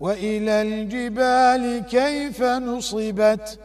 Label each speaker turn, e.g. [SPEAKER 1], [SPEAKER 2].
[SPEAKER 1] وإلى الجبال كيف نصبت